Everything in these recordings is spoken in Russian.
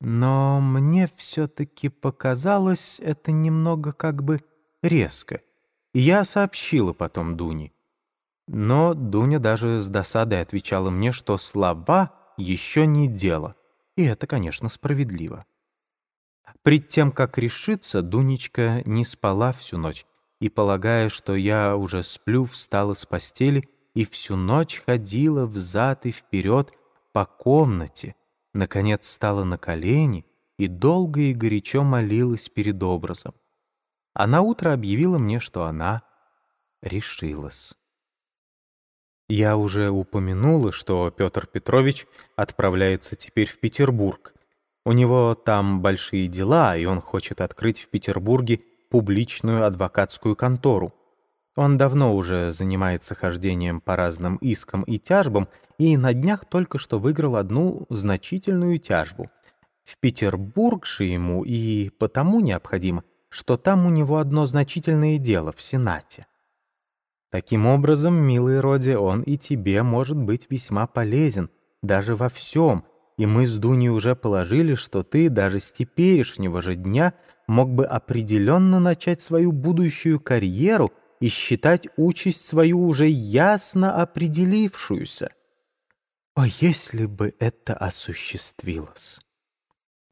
Но мне все-таки показалось это немного как бы резко. Я сообщила потом Дуне. Но Дуня даже с досадой отвечала мне, что слова еще не дело. И это, конечно, справедливо. Пред тем, как решиться, Дунечка не спала всю ночь и, полагая, что я уже сплю, встала с постели и всю ночь ходила взад и вперед по комнате, наконец стала на колени и долго и горячо молилась перед образом. А на утро объявила мне, что она решилась. Я уже упомянула, что Петр Петрович отправляется теперь в Петербург. У него там большие дела, и он хочет открыть в Петербурге публичную адвокатскую контору. Он давно уже занимается хождением по разным искам и тяжбам, и на днях только что выиграл одну значительную тяжбу. В Петербург же ему и потому необходимо, что там у него одно значительное дело в Сенате. Таким образом, милый Роди, он и тебе может быть весьма полезен, даже во всем, и мы с Дуней уже положили, что ты даже с теперешнего же дня мог бы определенно начать свою будущую карьеру — и считать участь свою уже ясно определившуюся. О, если бы это осуществилось!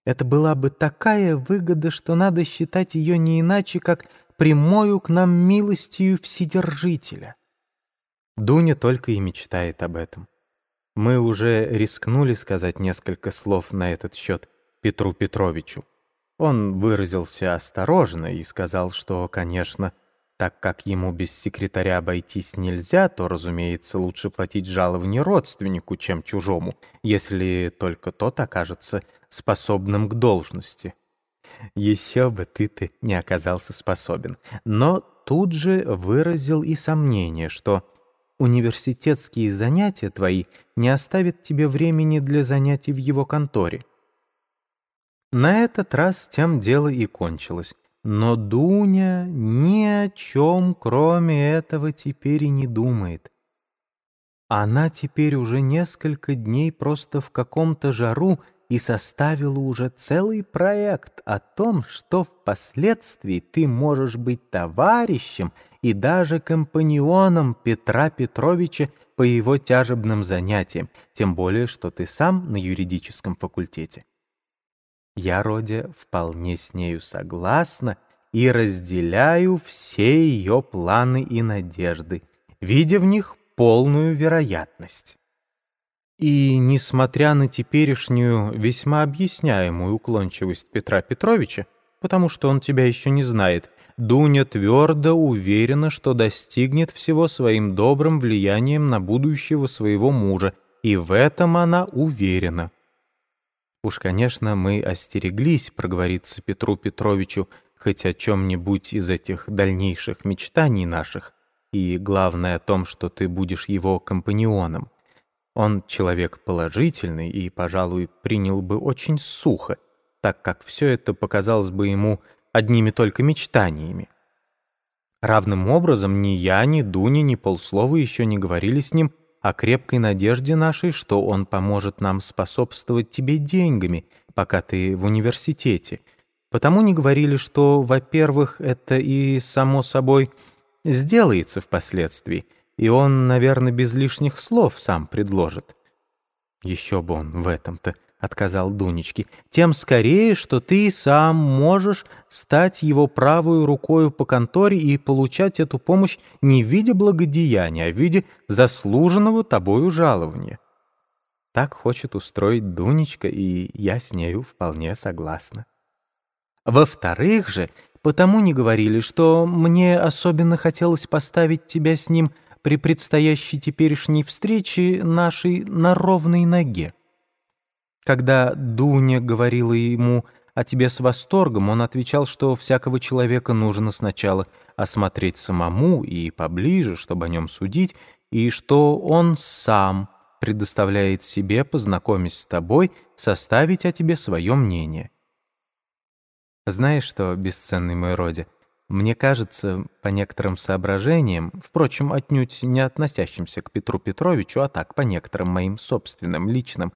Это была бы такая выгода, что надо считать ее не иначе, как прямою к нам милостью Вседержителя. Дуня только и мечтает об этом. Мы уже рискнули сказать несколько слов на этот счет Петру Петровичу. Он выразился осторожно и сказал, что, конечно, так как ему без секретаря обойтись нельзя, то, разумеется, лучше платить жалование родственнику, чем чужому, если только тот окажется способным к должности. Еще бы ты-то не оказался способен. Но тут же выразил и сомнение, что университетские занятия твои не оставят тебе времени для занятий в его конторе. На этот раз тем дело и кончилось. Но Дуня ни о чем, кроме этого, теперь и не думает. Она теперь уже несколько дней просто в каком-то жару и составила уже целый проект о том, что впоследствии ты можешь быть товарищем и даже компаньоном Петра Петровича по его тяжебным занятиям, тем более, что ты сам на юридическом факультете. Я, Родя, вполне с нею согласна и разделяю все ее планы и надежды, видя в них полную вероятность. И, несмотря на теперешнюю весьма объясняемую уклончивость Петра Петровича, потому что он тебя еще не знает, Дуня твердо уверена, что достигнет всего своим добрым влиянием на будущего своего мужа, и в этом она уверена. Уж, конечно, мы остереглись проговориться Петру Петровичу хоть о чем-нибудь из этих дальнейших мечтаний наших, и главное о том, что ты будешь его компаньоном. Он человек положительный и, пожалуй, принял бы очень сухо, так как все это показалось бы ему одними только мечтаниями. Равным образом ни я, ни Дуня, ни полслова еще не говорили с ним о крепкой надежде нашей, что он поможет нам способствовать тебе деньгами, пока ты в университете. Потому не говорили, что, во-первых, это и, само собой, сделается впоследствии, и он, наверное, без лишних слов сам предложит. Еще бы он в этом-то отказал Дунечке, тем скорее, что ты сам можешь стать его правой рукою по конторе и получать эту помощь не в виде благодеяния, а в виде заслуженного тобою жалования. Так хочет устроить Дунечка, и я с нею вполне согласна. Во-вторых же, потому не говорили, что мне особенно хотелось поставить тебя с ним при предстоящей теперешней встрече нашей на ровной ноге. Когда Дуня говорила ему о тебе с восторгом, он отвечал, что всякого человека нужно сначала осмотреть самому и поближе, чтобы о нем судить, и что он сам предоставляет себе, познакомясь с тобой, составить о тебе свое мнение. Знаешь что, бесценный мой роде, мне кажется, по некоторым соображениям, впрочем, отнюдь не относящимся к Петру Петровичу, а так по некоторым моим собственным личным